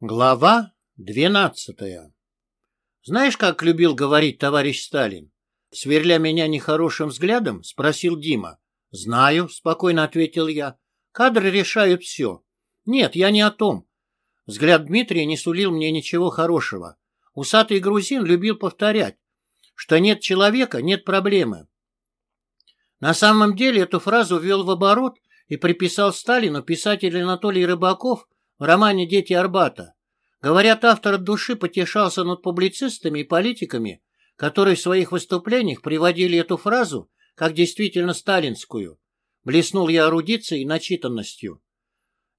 Глава двенадцатая Знаешь, как любил говорить товарищ Сталин? Сверля меня нехорошим взглядом, спросил Дима. Знаю, спокойно ответил я. Кадры решают все. Нет, я не о том. Взгляд Дмитрия не сулил мне ничего хорошего. Усатый грузин любил повторять, что нет человека, нет проблемы. На самом деле эту фразу ввел в оборот и приписал Сталину писатель Анатолий Рыбаков в романе «Дети Арбата». Говорят, автор от души потешался над публицистами и политиками, которые в своих выступлениях приводили эту фразу как действительно сталинскую. Блеснул я эрудицией и начитанностью.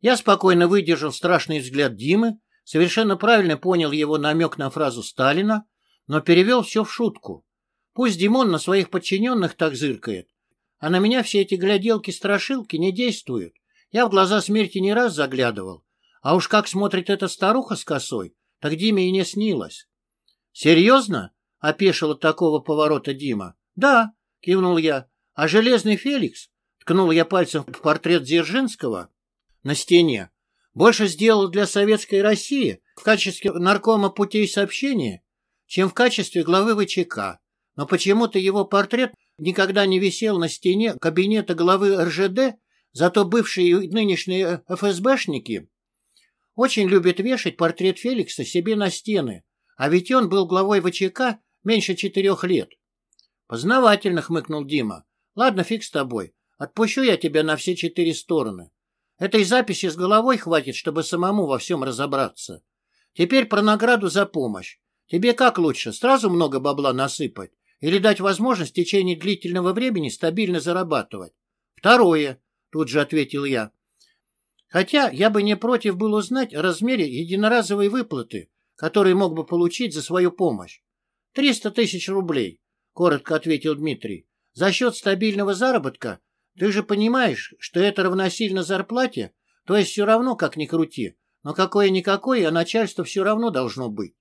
Я спокойно выдержал страшный взгляд Димы, совершенно правильно понял его намек на фразу Сталина, но перевел все в шутку. Пусть Димон на своих подчиненных так зыркает, а на меня все эти гляделки-страшилки не действуют. Я в глаза смерти не раз заглядывал, а уж как смотрит эта старуха с косой, так Диме и не снилось. — Серьезно? — опешил от такого поворота Дима. — Да, — кивнул я. — А Железный Феликс? — ткнул я пальцем в портрет Дзержинского на стене. — Больше сделал для Советской России в качестве наркома путей сообщения, чем в качестве главы ВЧК. Но почему-то его портрет никогда не висел на стене кабинета главы РЖД, зато бывшие и нынешние ФСБшники очень любит вешать портрет Феликса себе на стены, а ведь он был главой ВЧК меньше четырех лет. Познавательно хмыкнул Дима. Ладно, фиг с тобой. Отпущу я тебя на все четыре стороны. Этой записи с головой хватит, чтобы самому во всем разобраться. Теперь про награду за помощь. Тебе как лучше, сразу много бабла насыпать? Или дать возможность в течение длительного времени стабильно зарабатывать? Второе, тут же ответил я. Хотя я бы не против был узнать о размере единоразовой выплаты, которую мог бы получить за свою помощь. «Триста тысяч рублей», — коротко ответил Дмитрий. «За счет стабильного заработка ты же понимаешь, что это равносильно зарплате, то есть все равно, как ни крути, но какое-никакое, а начальство все равно должно быть».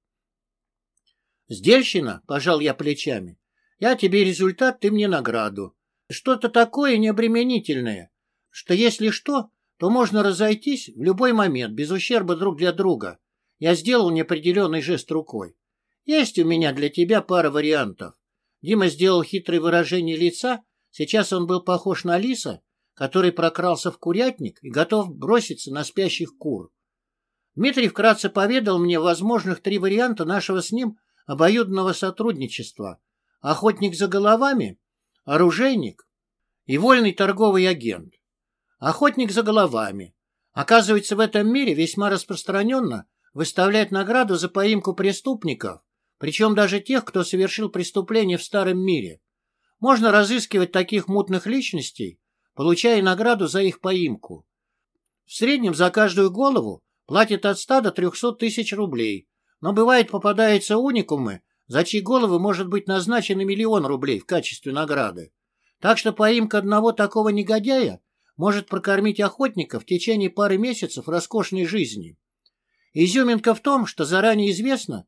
«Сдельщина?» — пожал я плечами. «Я тебе результат, ты мне награду. Что-то такое необременительное, что если что, то можно разойтись в любой момент, без ущерба друг для друга. Я сделал неопределенный жест рукой. Есть у меня для тебя пара вариантов. Дима сделал хитрое выражение лица. Сейчас он был похож на лиса, который прокрался в курятник и готов броситься на спящих кур. Дмитрий вкратце поведал мне возможных три варианта нашего с ним обоюдного сотрудничества. Охотник за головами, оружейник и вольный торговый агент. Охотник за головами. Оказывается, в этом мире весьма распространенно выставлять награду за поимку преступников, причем даже тех, кто совершил преступление в старом мире. Можно разыскивать таких мутных личностей, получая награду за их поимку. В среднем за каждую голову платят от 100 до 300 тысяч рублей, но бывает попадаются уникумы, за чьи головы может быть назначен миллион рублей в качестве награды. Так что поимка одного такого негодяя может прокормить охотника в течение пары месяцев роскошной жизни. Изюминка в том, что заранее известно,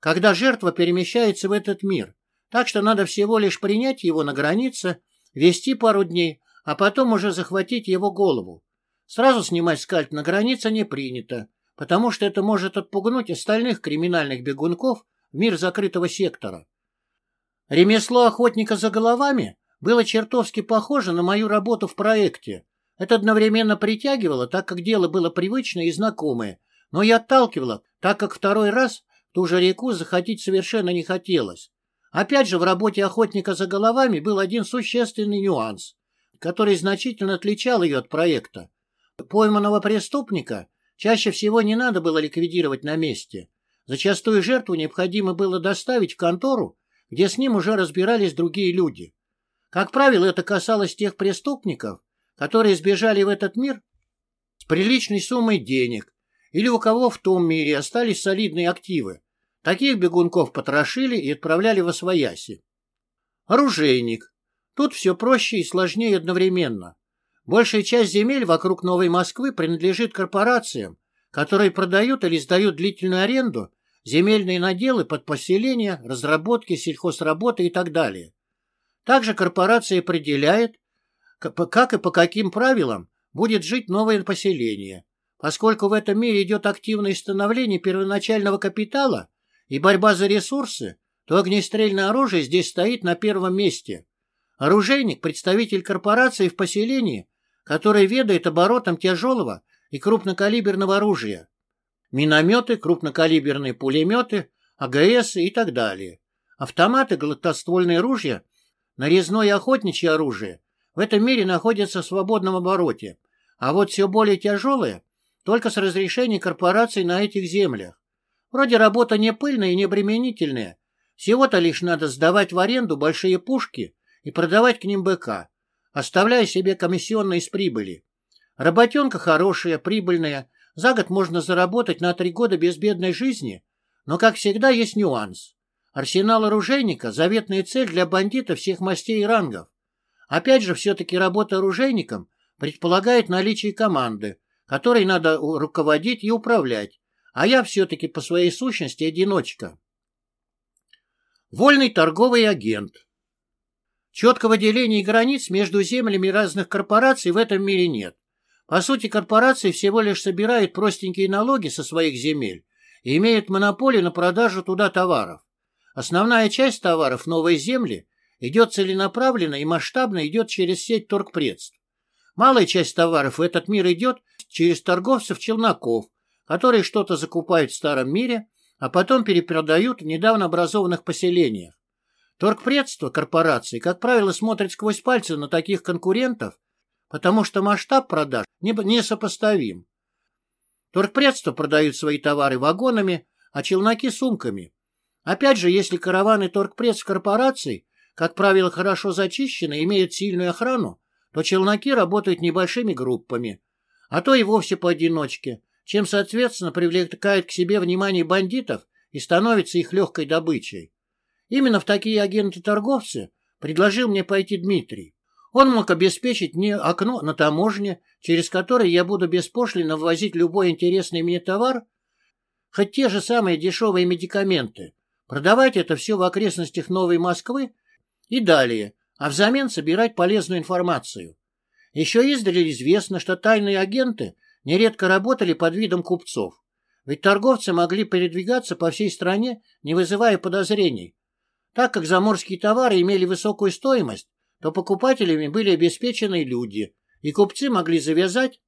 когда жертва перемещается в этот мир, так что надо всего лишь принять его на границе, вести пару дней, а потом уже захватить его голову. Сразу снимать скальп на границе не принято, потому что это может отпугнуть остальных криминальных бегунков в мир закрытого сектора. Ремесло охотника за головами было чертовски похоже на мою работу в проекте. Это одновременно притягивало, так как дело было привычное и знакомое, но и отталкивало, так как второй раз ту же реку заходить совершенно не хотелось. Опять же, в работе охотника за головами был один существенный нюанс, который значительно отличал ее от проекта. Пойманного преступника чаще всего не надо было ликвидировать на месте. Зачастую жертву необходимо было доставить в контору, где с ним уже разбирались другие люди. Как правило, это касалось тех преступников, которые сбежали в этот мир с приличной суммой денег или у кого в том мире остались солидные активы. Таких бегунков потрошили и отправляли в Освояси. Оружейник. Тут все проще и сложнее одновременно. Большая часть земель вокруг Новой Москвы принадлежит корпорациям, которые продают или сдают длительную аренду, земельные наделы под поселения, разработки, сельхозработы и так далее. Также корпорация определяет, как и по каким правилам будет жить новое поселение. Поскольку в этом мире идет активное становление первоначального капитала и борьба за ресурсы, то огнестрельное оружие здесь стоит на первом месте. Оружейник – представитель корпорации в поселении, который ведает оборотом тяжелого и крупнокалиберного оружия. Минометы, крупнокалиберные пулеметы, АГС и так далее. Автоматы, гладкоствольные ружья, нарезное и охотничье оружие в этом мире находятся в свободном обороте, а вот все более тяжелое только с разрешения корпораций на этих землях. Вроде работа не пыльная и не обременительная, всего-то лишь надо сдавать в аренду большие пушки и продавать к ним БК, оставляя себе комиссионные с прибыли. Работенка хорошая, прибыльная, за год можно заработать на три года безбедной жизни, но, как всегда, есть нюанс. Арсенал оружейника – заветная цель для бандитов всех мастей и рангов. Опять же, все-таки работа оружейником предполагает наличие команды, которой надо руководить и управлять, а я все-таки по своей сущности одиночка. Вольный торговый агент. Четкого деления границ между землями разных корпораций в этом мире нет. По сути, корпорации всего лишь собирают простенькие налоги со своих земель и имеют монополию на продажу туда товаров. Основная часть товаров новой земли идет целенаправленно и масштабно идет через сеть торгпредств. Малая часть товаров в этот мир идет через торговцев-челноков, которые что-то закупают в старом мире – а потом перепродают в недавно образованных поселениях. Торгпредство корпорации, как правило, смотрит сквозь пальцы на таких конкурентов, потому что масштаб продаж несопоставим. Торгпредства продают свои товары вагонами, а челноки – сумками. Опять же, если караваны торгпредств корпораций, как правило, хорошо зачищены и имеют сильную охрану, то челноки работают небольшими группами, а то и вовсе поодиночке, чем, соответственно, привлекает к себе внимание бандитов и становится их легкой добычей. Именно в такие агенты-торговцы предложил мне пойти Дмитрий. Он мог обеспечить мне окно на таможне, через которое я буду беспошлино ввозить любой интересный мне товар, хоть те же самые дешевые медикаменты, продавать это все в окрестностях Новой Москвы и далее, а взамен собирать полезную информацию. Еще издали известно, что тайные агенты нередко работали под видом купцов. Ведь торговцы могли передвигаться по всей стране, не вызывая подозрений. Так как заморские товары имели высокую стоимость, то покупателями были обеспеченные люди, и купцы могли завязать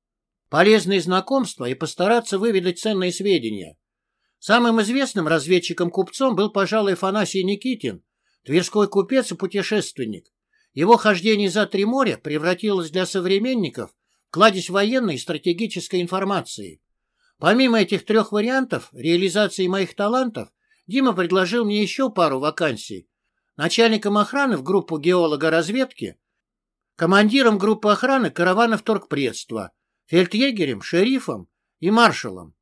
полезные знакомства и постараться выведать ценные сведения. Самым известным разведчиком-купцом был, пожалуй, Афанасий Никитин, тверской купец и путешественник. Его хождение за три моря превратилось для современников кладезь военной и стратегической информации. Помимо этих трех вариантов реализации моих талантов, Дима предложил мне еще пару вакансий. Начальником охраны в группу геолога-разведки, командиром группы охраны караванов торгпредства, фельдъегерем, шерифом и маршалом.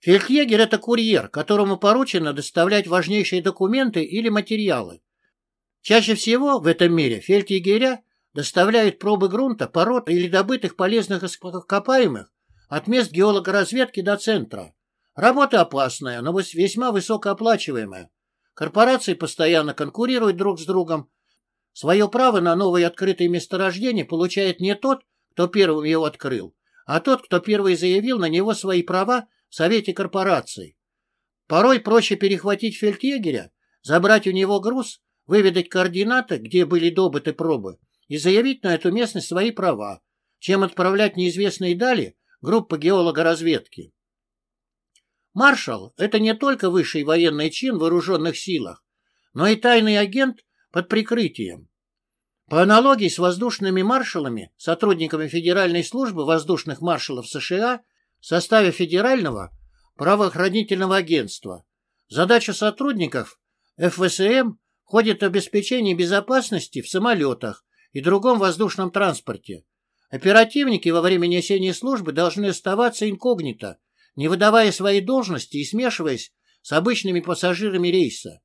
Фельдъегер – это курьер, которому поручено доставлять важнейшие документы или материалы. Чаще всего в этом мире фельдъегеря доставляют пробы грунта, пород или добытых полезных ископаемых от мест геологоразведки до центра. Работа опасная, но весьма высокооплачиваемая. Корпорации постоянно конкурируют друг с другом. Свое право на новые открытые месторождения получает не тот, кто первым его открыл, а тот, кто первый заявил на него свои права Совете корпораций. Порой проще перехватить фельдъегеря, забрать у него груз, выведать координаты, где были добыты пробы, и заявить на эту местность свои права, чем отправлять неизвестные дали группы геолога-разведки. Маршал – это не только высший военный чин в вооруженных силах, но и тайный агент под прикрытием. По аналогии с воздушными маршалами, сотрудниками Федеральной службы воздушных маршалов США в составе Федерального правоохранительного агентства, задача сотрудников ФВСМ входит обеспечение безопасности в самолетах, и другом воздушном транспорте. Оперативники во время несения службы должны оставаться инкогнито, не выдавая своей должности и смешиваясь с обычными пассажирами рейса.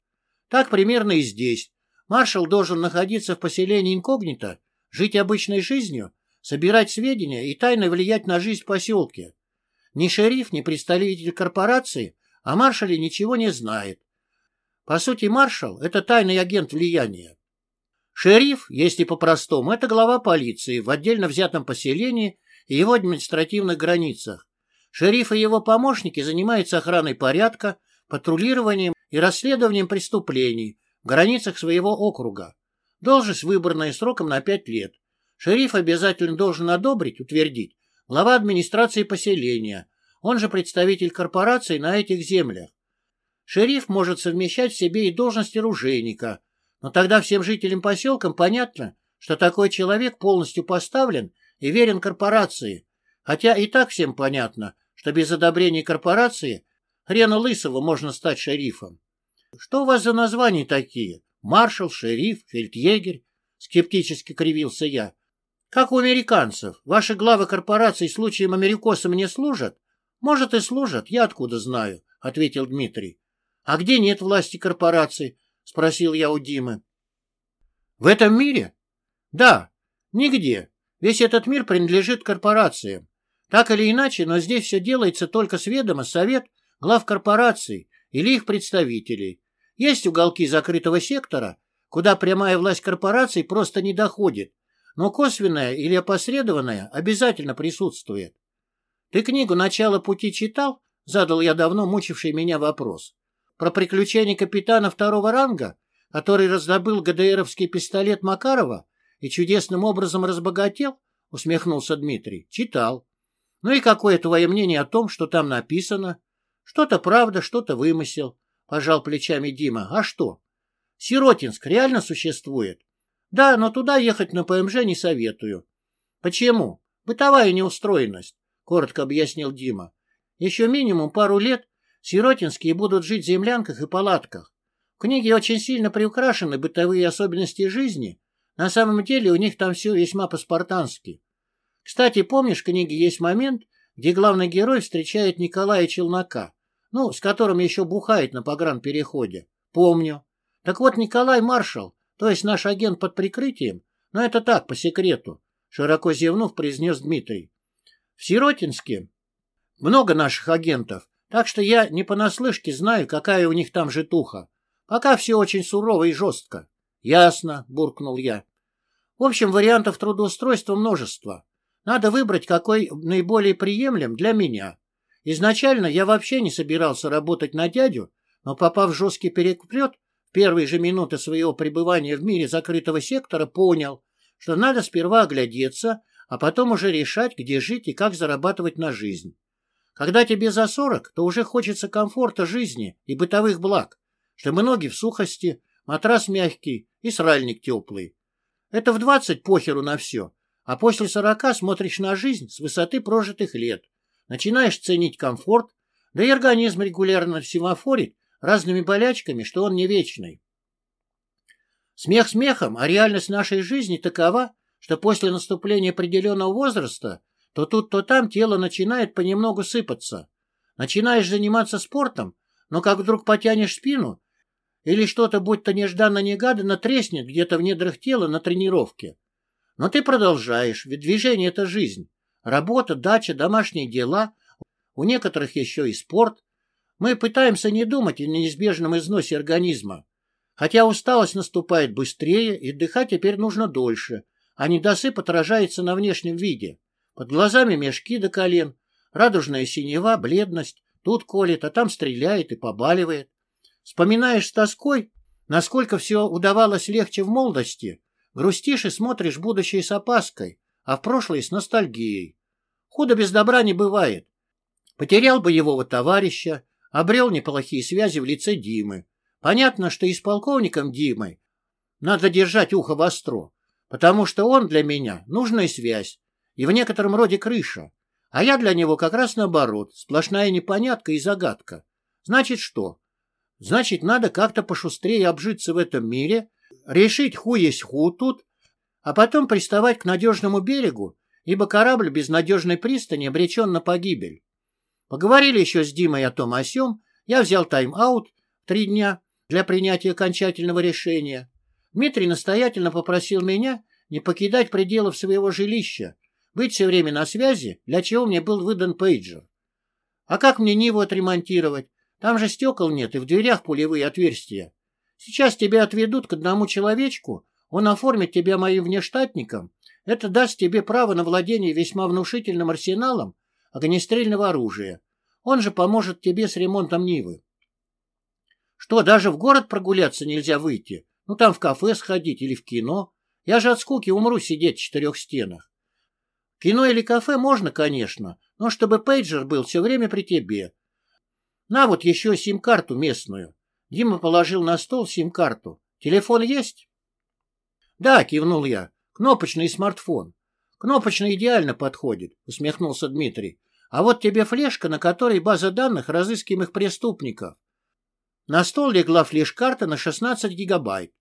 Так примерно и здесь. Маршал должен находиться в поселении инкогнито, жить обычной жизнью, собирать сведения и тайно влиять на жизнь в поселке. Ни шериф, ни представитель корпорации о маршале ничего не знает. По сути, маршал – это тайный агент влияния. Шериф, если по-простому, это глава полиции в отдельно взятом поселении и его административных границах. Шериф и его помощники занимаются охраной порядка, патрулированием и расследованием преступлений в границах своего округа. Должность выбранная сроком на пять лет. Шериф обязательно должен одобрить, утвердить глава администрации поселения, он же представитель корпорации на этих землях. Шериф может совмещать в себе и должность оружейника, но тогда всем жителям поселка понятно, что такой человек полностью поставлен и верен корпорации, хотя и так всем понятно, что без одобрения корпорации хрена лысого можно стать шерифом. Что у вас за названия такие? Маршал, шериф, фельдъегерь? Скептически кривился я. Как у американцев. Ваши главы корпораций случаем америкосам не служат? Может, и служат, я откуда знаю, ответил Дмитрий. А где нет власти корпораций? Спросил я у Димы. В этом мире? Да, нигде. Весь этот мир принадлежит корпорациям. Так или иначе, но здесь все делается только с ведома совет глав корпораций или их представителей. Есть уголки закрытого сектора, куда прямая власть корпораций просто не доходит, но косвенная или опосредованная обязательно присутствует. Ты книгу «Начало пути» читал? Задал я давно мучивший меня вопрос. Про приключения капитана второго ранга, который раздобыл ГДРовский пистолет Макарова и чудесным образом разбогател? Усмехнулся Дмитрий. Читал. Ну и какое твое мнение о том, что там написано? Что-то правда, что-то вымысел, пожал плечами Дима. А что? Сиротинск реально существует? Да, но туда ехать на ПМЖ не советую. Почему? Бытовая неустроенность, коротко объяснил Дима. Еще минимум пару лет сиротинские будут жить в землянках и палатках. В книге очень сильно приукрашены бытовые особенности жизни. На самом деле у них там все весьма по-спартански. Кстати, помнишь, в книге есть момент, где главный герой встречает Николая Челнока, ну, с которым еще бухает на погранпереходе? Помню. Так вот, Николай маршал, то есть наш агент под прикрытием, но это так, по секрету, широко зевнув, произнес Дмитрий. В Сиротинске много наших агентов, так что я не понаслышке знаю, какая у них там житуха. Пока все очень сурово и жестко. Ясно, буркнул я. В общем, вариантов трудоустройства множество. Надо выбрать, какой наиболее приемлем для меня. Изначально я вообще не собирался работать на дядю, но попав в жесткий переплет, в первые же минуты своего пребывания в мире закрытого сектора понял, что надо сперва оглядеться, а потом уже решать, где жить и как зарабатывать на жизнь. Когда тебе за сорок, то уже хочется комфорта жизни и бытовых благ, чтобы ноги в сухости, матрас мягкий и сральник теплый. Это в двадцать похеру на все, а после сорока смотришь на жизнь с высоты прожитых лет, начинаешь ценить комфорт, да и организм регулярно семафорит разными болячками, что он не вечный. Смех смехом, а реальность нашей жизни такова, что после наступления определенного возраста то тут, то там тело начинает понемногу сыпаться. Начинаешь заниматься спортом, но как вдруг потянешь спину, или что-то, будь то нежданно-негаданно, треснет где-то в недрах тела на тренировке. Но ты продолжаешь, ведь движение — это жизнь. Работа, дача, домашние дела, у некоторых еще и спорт. Мы пытаемся не думать о неизбежном износе организма. Хотя усталость наступает быстрее, и отдыхать теперь нужно дольше, а недосып отражается на внешнем виде. Под глазами мешки до колен, радужная синева, бледность, тут колет, а там стреляет и побаливает. Вспоминаешь с тоской, насколько все удавалось легче в молодости, Грустишь и смотришь будущее с опаской, а в прошлое с ностальгией. Худо без добра не бывает. Потерял боевого товарища, обрел неплохие связи в лице Димы. Понятно, что и с полковником Димой надо держать ухо востро, потому что он для меня нужная связь и в некотором роде крыша, а я для него как раз наоборот, сплошная непонятка и загадка. Значит что? Значит, надо как-то пошустрее обжиться в этом мире решить ху есть ху тут, а потом приставать к надежному берегу, ибо корабль без надежной пристани обречен на погибель. Поговорили еще с Димой о том о сём, я взял тайм-аут три дня для принятия окончательного решения. Дмитрий настоятельно попросил меня не покидать пределов своего жилища, быть все время на связи, для чего мне был выдан пейджер. А как мне Ниву отремонтировать? Там же стекол нет и в дверях пулевые отверстия. Сейчас тебя отведут к одному человечку, он оформит тебя моим внештатником. Это даст тебе право на владение весьма внушительным арсеналом, огнестрельного оружия. Он же поможет тебе с ремонтом Нивы. Что, даже в город прогуляться нельзя выйти? Ну, там в кафе сходить или в кино? Я же от скуки умру сидеть в четырех стенах. Кино или кафе можно, конечно, но чтобы пейджер был все время при тебе. На вот еще сим-карту местную. Дима положил на стол сим-карту. Телефон есть? Да, кивнул я. Кнопочный смартфон. Кнопочный идеально подходит, усмехнулся Дмитрий. А вот тебе флешка, на которой база данных разыскиваемых преступников. На стол легла флеш-карта на 16 гигабайт.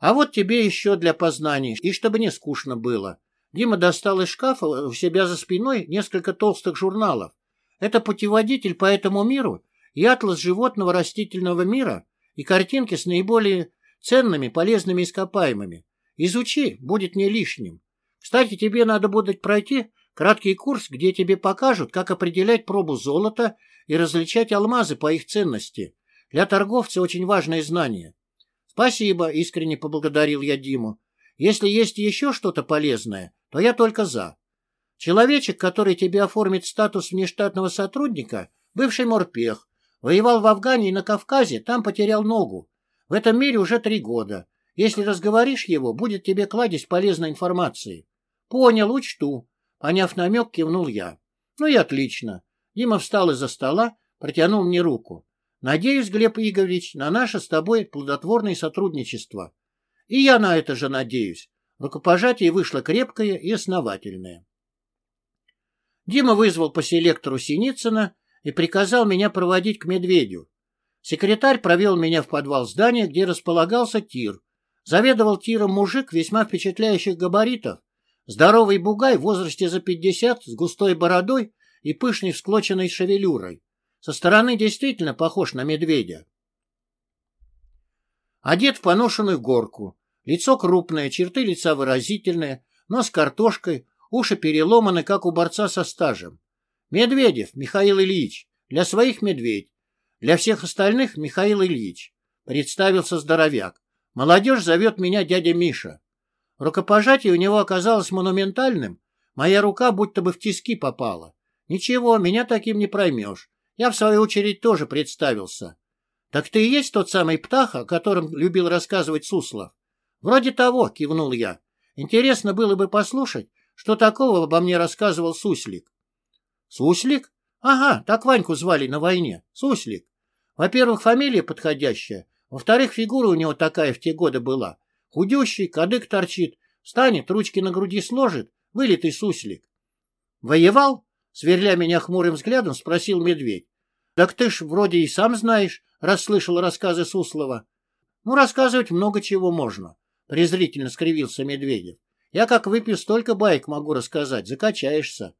А вот тебе еще для познаний, и чтобы не скучно было. Дима достал из шкафа у себя за спиной несколько толстых журналов. Это путеводитель по этому миру и атлас животного растительного мира и картинки с наиболее ценными полезными ископаемыми. Изучи, будет не лишним. Кстати, тебе надо будет пройти краткий курс, где тебе покажут, как определять пробу золота и различать алмазы по их ценности. Для торговца очень важное знание. Спасибо, искренне поблагодарил я Диму. Если есть еще что-то полезное, то я только за. Человечек, который тебе оформит статус внештатного сотрудника, бывший морпех, воевал в Афгане и на Кавказе, там потерял ногу. В этом мире уже три года. Если разговоришь его, будет тебе кладезь полезной информации. Понял, учту. Поняв намек, кивнул я. Ну и отлично. Дима встал из-за стола, протянул мне руку. Надеюсь, Глеб Игоревич, на наше с тобой плодотворное сотрудничество. И я на это же надеюсь. Рукопожатие вышло крепкое и основательное. Дима вызвал по селектору Синицына и приказал меня проводить к медведю. Секретарь провел меня в подвал здания, где располагался тир. Заведовал тиром мужик весьма впечатляющих габаритов. Здоровый бугай в возрасте за пятьдесят, с густой бородой и пышной всклоченной шевелюрой. Со стороны действительно похож на медведя. Одет в поношенную горку, Лицо крупное, черты лица выразительные, нос картошкой, уши переломаны, как у борца со стажем. Медведев Михаил Ильич. Для своих медведь. Для всех остальных Михаил Ильич. Представился здоровяк. Молодежь зовет меня дядя Миша. Рукопожатие у него оказалось монументальным. Моя рука будто бы в тиски попала. Ничего, меня таким не проймешь. Я, в свою очередь, тоже представился. Так ты и есть тот самый птах, о котором любил рассказывать Суслов? «Вроде того», — кивнул я. «Интересно было бы послушать, что такого обо мне рассказывал Суслик». «Суслик? Ага, так Ваньку звали на войне. Суслик. Во-первых, фамилия подходящая. Во-вторых, фигура у него такая в те годы была. Худющий, кадык торчит, встанет, ручки на груди сложит. Вылитый суслик. «Воевал?» — сверля меня хмурым взглядом, спросил медведь. «Так ты ж вроде и сам знаешь», — расслышал рассказы Суслова. «Ну, рассказывать много чего можно. — презрительно скривился Медведев. «Я как выпью, столько байк могу рассказать, закачаешься».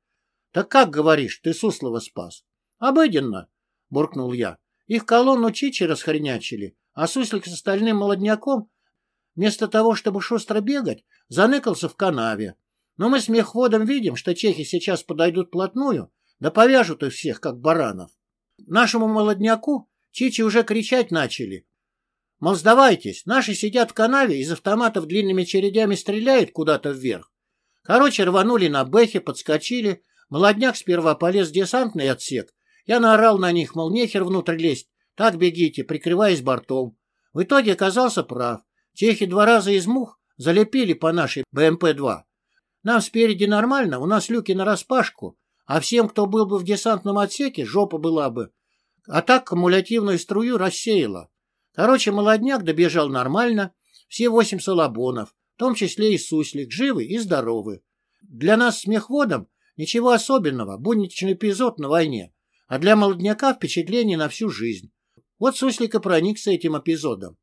«Так как, говоришь, ты Суслова спас?» «Обыденно», — буркнул я. «Их колонну Чичи расхренячили, а Суслик с остальным молодняком, вместо того, чтобы шустро бегать, заныкался в канаве. Но мы с мехводом видим, что чехи сейчас подойдут плотную, да повяжут их всех, как баранов. Нашему молодняку Чичи уже кричать начали, Мол, сдавайтесь, наши сидят в канаве, из автоматов длинными чередями стреляют куда-то вверх. Короче, рванули на бэхе, подскочили. Молодняк сперва полез в десантный отсек. Я наорал на них, мол, нехер внутрь лезть. Так бегите, прикрываясь бортом. В итоге оказался прав. Чехи два раза из мух залепили по нашей БМП-2. Нам спереди нормально, у нас люки нараспашку, а всем, кто был бы в десантном отсеке, жопа была бы. А так кумулятивную струю рассеяла. Короче, молодняк добежал нормально, все восемь салабонов, в том числе и суслик, живы и здоровы. Для нас с мехводом ничего особенного, будничный эпизод на войне, а для молодняка впечатление на всю жизнь. Вот суслик и проникся этим эпизодом.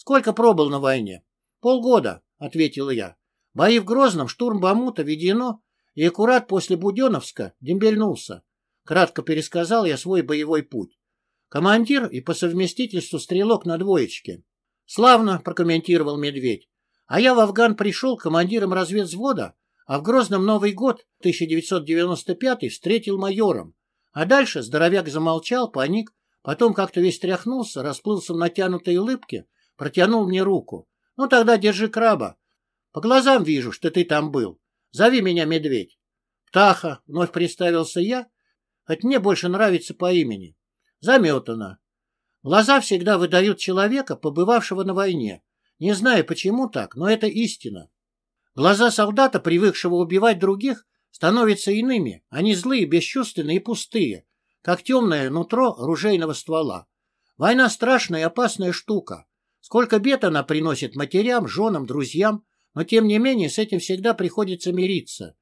Сколько пробыл на войне? Полгода, ответил я. Бои в Грозном, штурм Бамута, Ведено и аккурат после Буденовска дембельнулся. Кратко пересказал я свой боевой путь. Командир и по совместительству стрелок на двоечке. Славно, прокомментировал Медведь. А я в Афган пришел командиром разведвзвода, а в Грозном Новый год 1995 встретил майором. А дальше здоровяк замолчал, паник, потом как-то весь тряхнулся, расплылся в натянутой улыбке, протянул мне руку. Ну тогда держи краба. По глазам вижу, что ты там был. Зови меня Медведь. Птаха, вновь представился я, хоть мне больше нравится по имени. Заметано. Глаза всегда выдают человека, побывавшего на войне. Не знаю, почему так, но это истина. Глаза солдата, привыкшего убивать других, становятся иными. Они злые, бесчувственные и пустые, как темное нутро ружейного ствола. Война страшная и опасная штука. Сколько бед она приносит матерям, женам, друзьям, но тем не менее с этим всегда приходится мириться.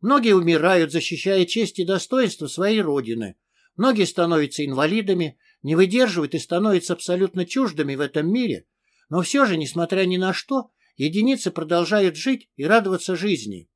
Многие умирают, защищая честь и достоинство своей родины. Многие становятся инвалидами, не выдерживают и становятся абсолютно чуждыми в этом мире, но все же, несмотря ни на что, единицы продолжают жить и радоваться жизни.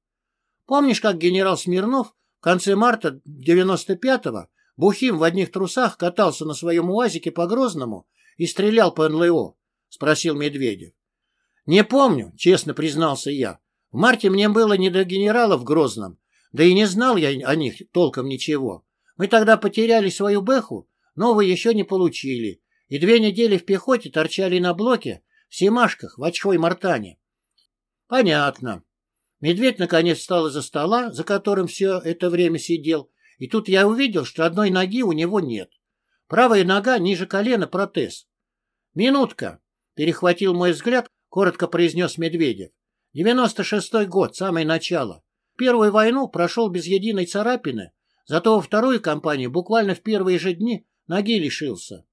Помнишь, как генерал Смирнов в конце марта 95-го бухим в одних трусах катался на своем УАЗике по Грозному и стрелял по НЛО? — спросил Медведев. — Не помню, — честно признался я. В марте мне было не до генерала в Грозном, да и не знал я о них толком ничего. Мы тогда потеряли свою бэху, новую еще не получили, и две недели в пехоте торчали на блоке в Семашках, в Очхой-Мартане. Понятно. Медведь наконец встал из-за стола, за которым все это время сидел, и тут я увидел, что одной ноги у него нет. Правая нога ниже колена протез. «Минутка!» — перехватил мой взгляд, коротко произнес Медведев. «Девяносто шестой год, самое начало. Первую войну прошел без единой царапины, зато во вторую кампанию буквально в первые же дни ноги лишился.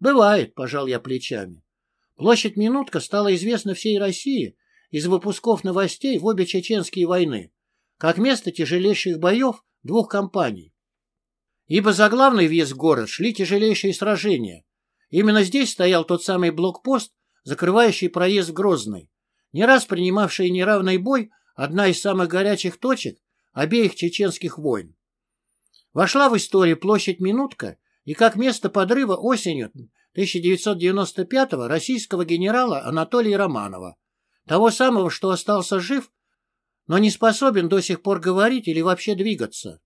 Бывает, пожал я плечами. Площадь Минутка стала известна всей России из выпусков новостей в обе чеченские войны, как место тяжелейших боев двух кампаний. Ибо за главный въезд в город шли тяжелейшие сражения. Именно здесь стоял тот самый блокпост, закрывающий проезд в Грозный, не раз принимавший неравный бой одна из самых горячих точек обеих чеченских войн. Вошла в историю площадь Минутка и как место подрыва осенью 1995-го российского генерала Анатолия Романова, того самого, что остался жив, но не способен до сих пор говорить или вообще двигаться.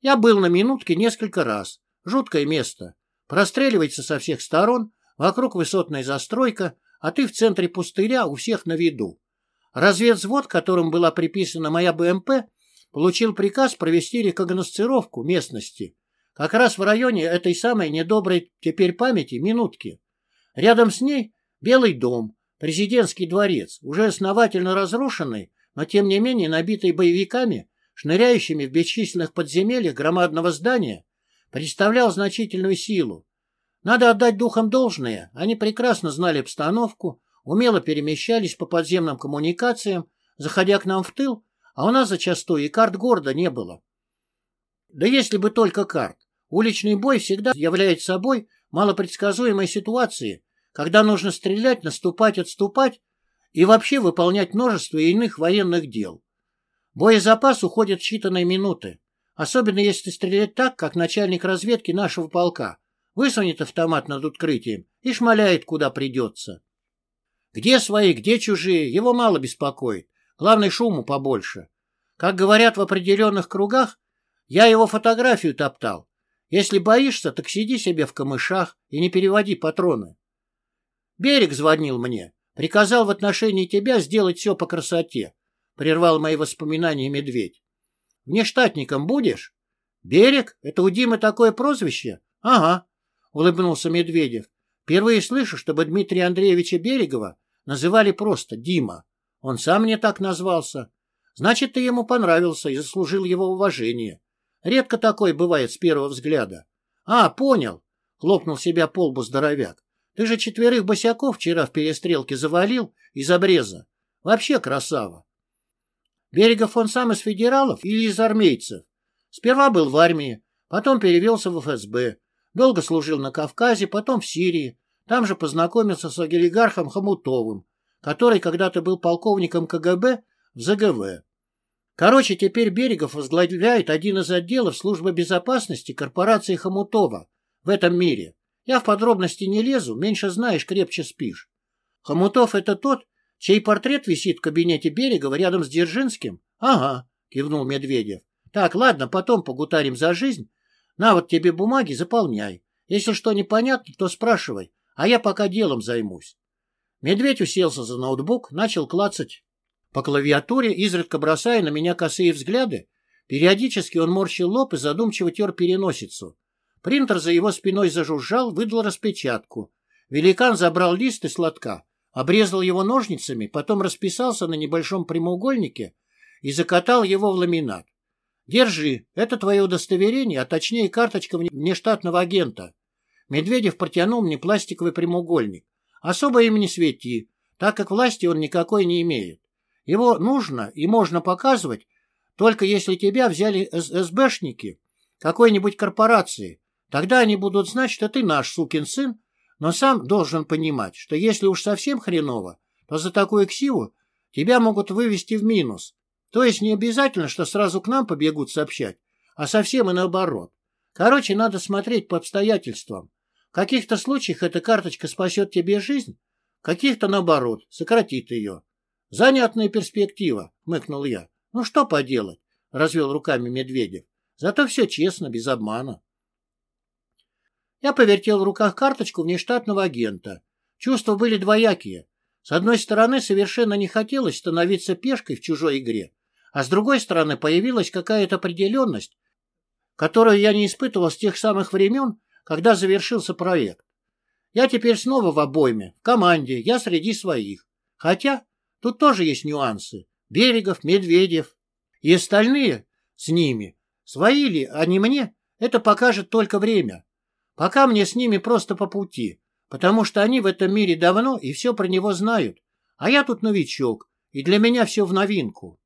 Я был на Минутке несколько раз. Жуткое место. Простреливается со всех сторон, вокруг высотная застройка, а ты в центре пустыря у всех на виду. Разведвзвод, которым была приписана моя БМП, получил приказ провести рекогносцировку местности, как раз в районе этой самой недоброй теперь памяти минутки. Рядом с ней Белый дом, президентский дворец, уже основательно разрушенный, но тем не менее набитый боевиками, шныряющими в бесчисленных подземельях громадного здания, представлял значительную силу. Надо отдать духам должное, они прекрасно знали обстановку, умело перемещались по подземным коммуникациям, заходя к нам в тыл, а у нас зачастую и карт города не было. Да если бы только карт. Уличный бой всегда является собой малопредсказуемой ситуацией, когда нужно стрелять, наступать, отступать и вообще выполнять множество иных военных дел. Боезапас уходит в считанные минуты, особенно если стрелять так, как начальник разведки нашего полка, высунет автомат над открытием и шмаляет, куда придется. Где свои, где чужие, его мало беспокоит. Главное, шуму побольше. Как говорят в определенных кругах, я его фотографию топтал. Если боишься, так сиди себе в камышах и не переводи патроны. Берег звонил мне, приказал в отношении тебя сделать все по красоте. Прервал мои воспоминания медведь. Внештатником будешь? Берег? Это у Димы такое прозвище? Ага, улыбнулся Медведев. Впервые слышу, чтобы Дмитрия Андреевича Берегова называли просто Дима. Он сам мне так назвался. Значит, ты ему понравился и заслужил его уважение. Редко такое бывает с первого взгляда. А, понял, хлопнул себя по лбу здоровяк. Ты же четверых босяков вчера в перестрелке завалил из обреза. Вообще красава. Берегов он сам из федералов или из армейцев? Сперва был в армии, потом перевелся в ФСБ, долго служил на Кавказе, потом в Сирии, там же познакомился с олигархом Хомутовым, который когда-то был полковником КГБ в ЗГВ. Короче, теперь Берегов возглавляет один из отделов службы безопасности корпорации Хомутова в этом мире. Я в подробности не лезу, меньше знаешь, крепче спишь. Хомутов — это тот, чей портрет висит в кабинете Берегова рядом с Дзержинским? Ага, кивнул Медведев. Так, ладно, потом погутарим за жизнь. На вот тебе бумаги, заполняй. Если что непонятно, то спрашивай а я пока делом займусь. Медведь уселся за ноутбук, начал клацать по клавиатуре, изредка бросая на меня косые взгляды, Периодически он морщил лоб и задумчиво тер переносицу. Принтер за его спиной зажужжал, выдал распечатку. Великан забрал лист из лотка, обрезал его ножницами, потом расписался на небольшом прямоугольнике и закатал его в ламинат. «Держи, это твое удостоверение, а точнее карточка внештатного агента». Медведев протянул мне пластиковый прямоугольник. «Особо им не свети, так как власти он никакой не имеет. Его нужно и можно показывать, только если тебя взяли СБшники какой-нибудь корпорации. Тогда они будут знать, что ты наш сукин сын, но сам должен понимать, что если уж совсем хреново, то за такую ксиву тебя могут вывести в минус. То есть не обязательно, что сразу к нам побегут сообщать, а совсем и наоборот. Короче, надо смотреть по обстоятельствам. В каких-то случаях эта карточка спасет тебе жизнь, в каких-то, наоборот, сократит ее. Занятная перспектива, мыкнул я. Ну что поделать, развел руками Медведев. Зато все честно, без обмана. Я повертел в руках карточку внештатного агента. Чувства были двоякие. С одной стороны, совершенно не хотелось становиться пешкой в чужой игре, а с другой стороны, появилась какая-то определенность, которую я не испытывал с тех самых времен, когда завершился проект. Я теперь снова в обойме, в команде, я среди своих. Хотя тут тоже есть нюансы. Берегов, Медведев и остальные с ними. Свои ли, не мне, это покажет только время. Пока мне с ними просто по пути, потому что они в этом мире давно и все про него знают, а я тут новичок, и для меня все в новинку.